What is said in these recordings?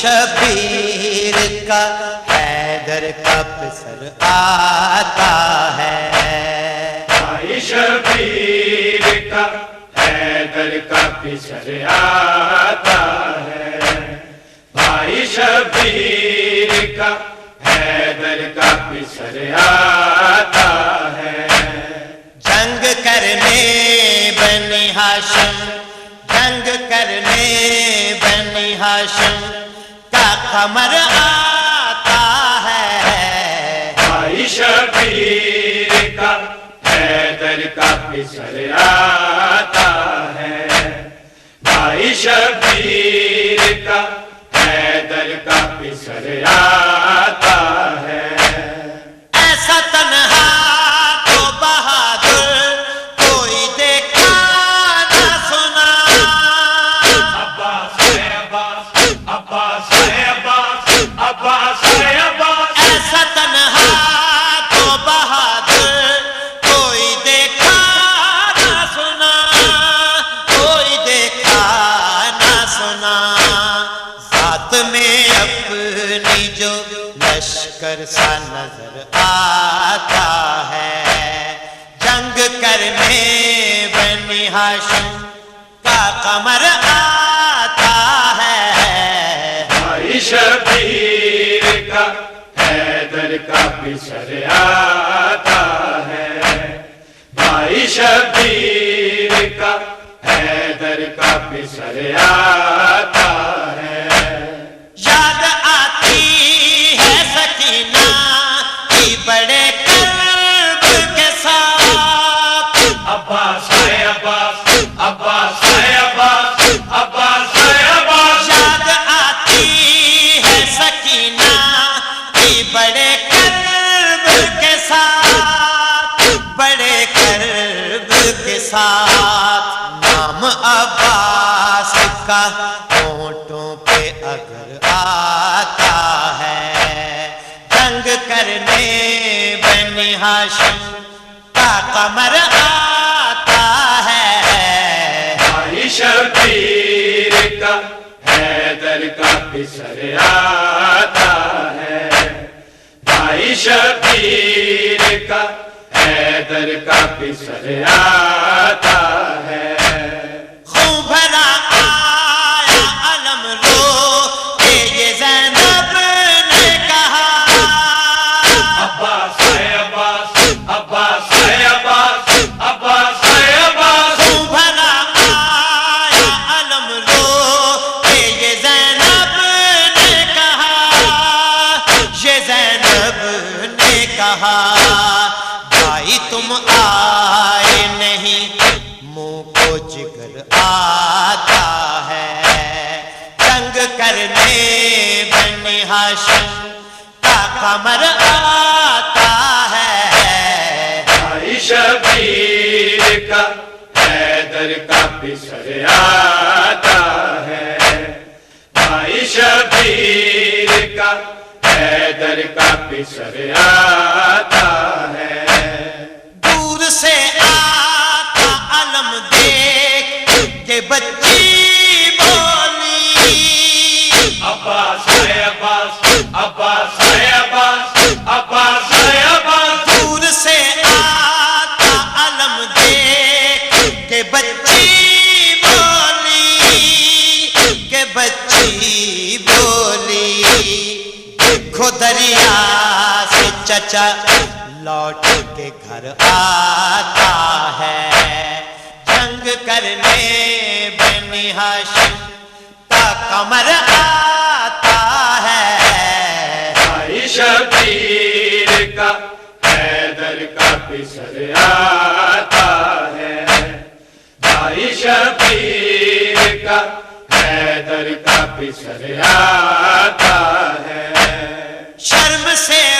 شبیر کا حیدر کا پسر آتا ہے۔ بھائی شبیر کا حیدر کا پچھڑ آتا ہے۔ بھائی شبیر کا حیدر کا پچھڑ آتا ہے۔ جنگ کرنے بنی ہاشم، جنگ کرنے بنی ہاشم کا خمر آتا ہے۔ بھائی شبیر کا حیدر کا پچھڑ آتا ہے۔ بھائی شبیر کا حیدر کا لشکر سا نظر آتا ہے۔ جنگ کرنے بنی ہاشم کا قمر آتا ہے۔ بھائی شبیر کا حیدر کا پچھڑ آتا ہے۔ بھائی شبیر کا حیدر کا پچھڑ آتا ہے۔ عباس کا ہونٹوں پہ اگر آتا ہے، جنگ کرنے بنی ہاشم کا قمر آتا ہے۔ بھائی شبیر کا، حیدر کا پچھڑ آتا ہے۔ بھائی شبیر کا، حیدر کا پچھڑ آتا ہے جگر آتا ہے۔ جنگ کرنے بنی ہاشم کا قمر آتا ہے۔ شبیر کا حیدر کا پچھڑ آتا ہے۔ بھائی شبیر کا حیدر کا پچھڑ آتا ہے۔ دور سے چچا لوٹ کے گھر آتا ہے۔ جنگ کرنے بنی ہاشم کا کمر آتا ہے۔ بھائی شبیر کا حیدر کا پچھڑ آتا ہے۔ بھائی شبیر کا حیدر کا پچھڑ آتا ہے۔ شرم سے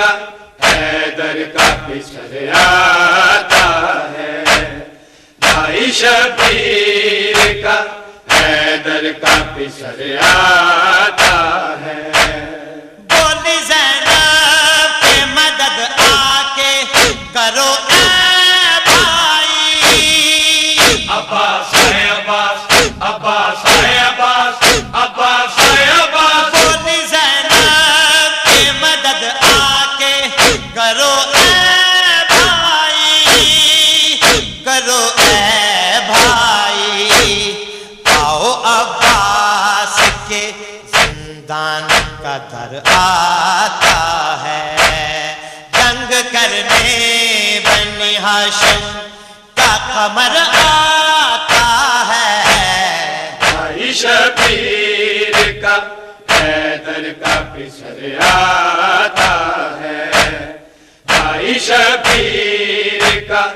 کا حیدر کا پچھل آتا ہے۔ بھائی شبیر کا حیدر کا پچھل آتا کرو اے بھائی، آؤ عباس کے زندان کا در آتا ہے۔ جنگ کرنے بنی ہاشم کا قمر آتا ہے۔ بھائی شبیر کا حیدر کا پسر آتا ہے۔ بھائی شبیر کا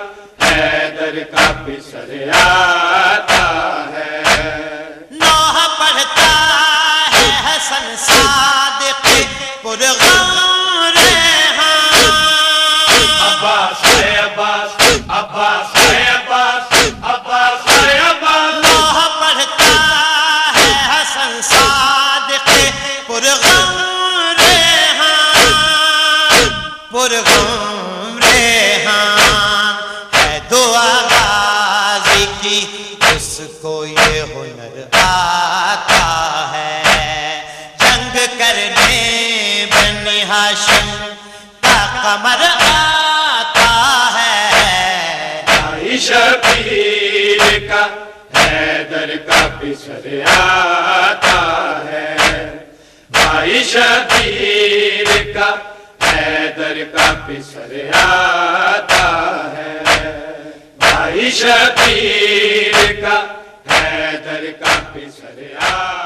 حیدر کا پسر آتا ہے۔ نوح پڑھتا ہے حسن صادق پرغم ریحان عباس ہے عباس عباس ہے عباس عباس ہے عباس۔ نوح پڑھتا ہے حسن صادق پرغم ریحان پرغم ریحان کا قمر آتا ہے۔ بھائی شبیر کا حیدر کا پسر آتا ہے۔ بھائی شبیر کا حیدر کا پسر آتا ہے۔ بھائی شبیر کا حیدر کا پسر آتا ہے